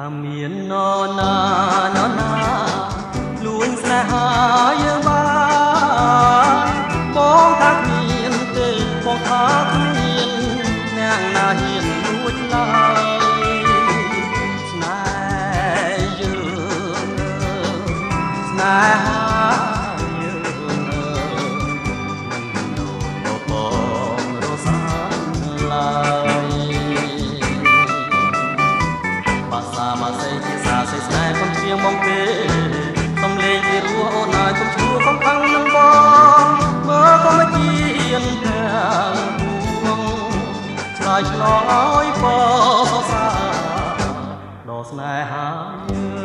ថាមាននរណានរណាលួងស្នេហាយើងបានបងថាគ្មានទេបងថាគ្មានអ្នកណាហ៊ានលួចឡើយស្នេហ៍យើងស្នេហា ខ្ញុំជាងមកទេសំលេងជារស់អូនហើយកុំឈួរកំខាំងនឹងបងមើលក៏មកជាអៀនទាំងហួងឆ្លើយឆ្លងឲ្យបងសរសើរដល់ស្នេហាយើ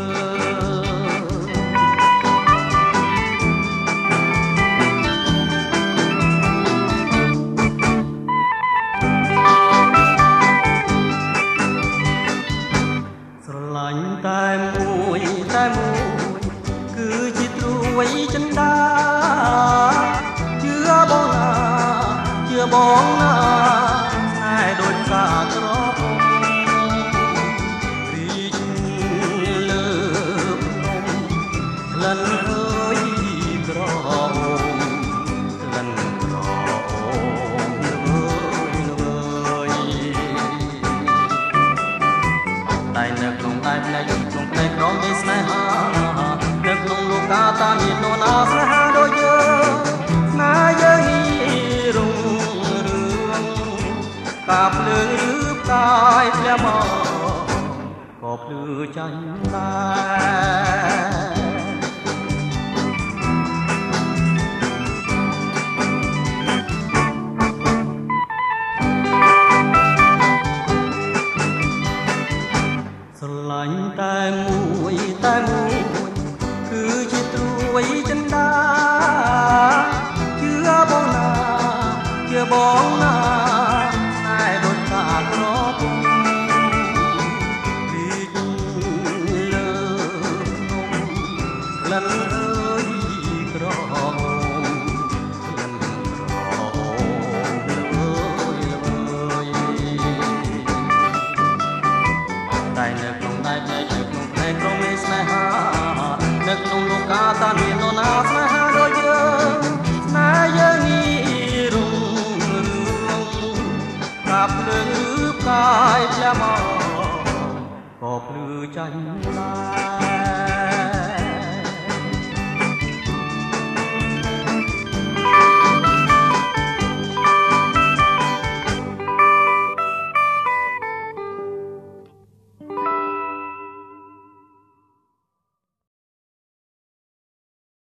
គឺជាត្រួយចិន្តាជឿបងណាជឿបងណាស្នេហ៍ដូចកាក្រពំរីកលើកនំក្លិនអើយក្រអូមក្លិនក្រអូមល្វើយល្វើយតែនៅក្នុងដៃផ្នែកក្នុងផ្នែកក្រមមានស្នេហា នៅក្នុងលោកកាតាមាននរណាស្នេហាដូចយើងស្នេហ៍យើងនេះរុងរឿងកាភ្លើងឬផ្កាយធ្លាក់មកក៏ភ្លឺចាញ់ដែរស្រឡាញ់តែមួយតែមួយ ជឿបងណាស្នេហ៍ដូចកាក្រពុំរីកលើភ្នំក្លិនអើយក្រអូមក្លិនក្រអូមល្វើយល្វើយតែនៅក្នុងដៃផ្នែកនៅក្នុងផ្នែកក្រុមមានស្នេហានៅក្នុងលោកកាតាមាន កាប់ភ្លើងឬផ្កាយផ្លែមកក៏ភ្លឺចាញ់ដែរ